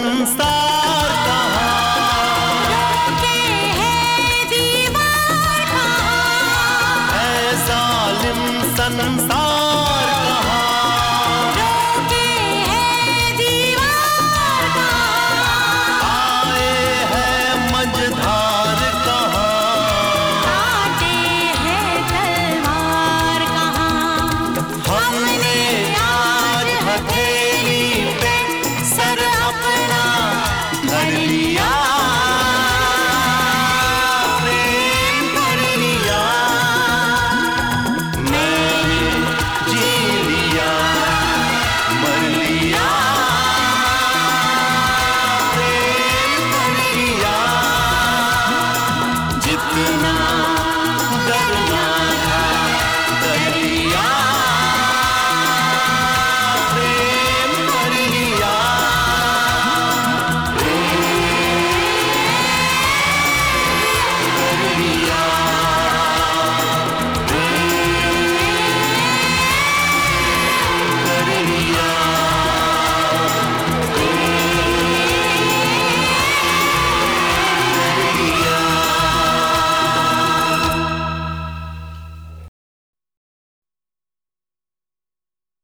संसार ऐसा संसार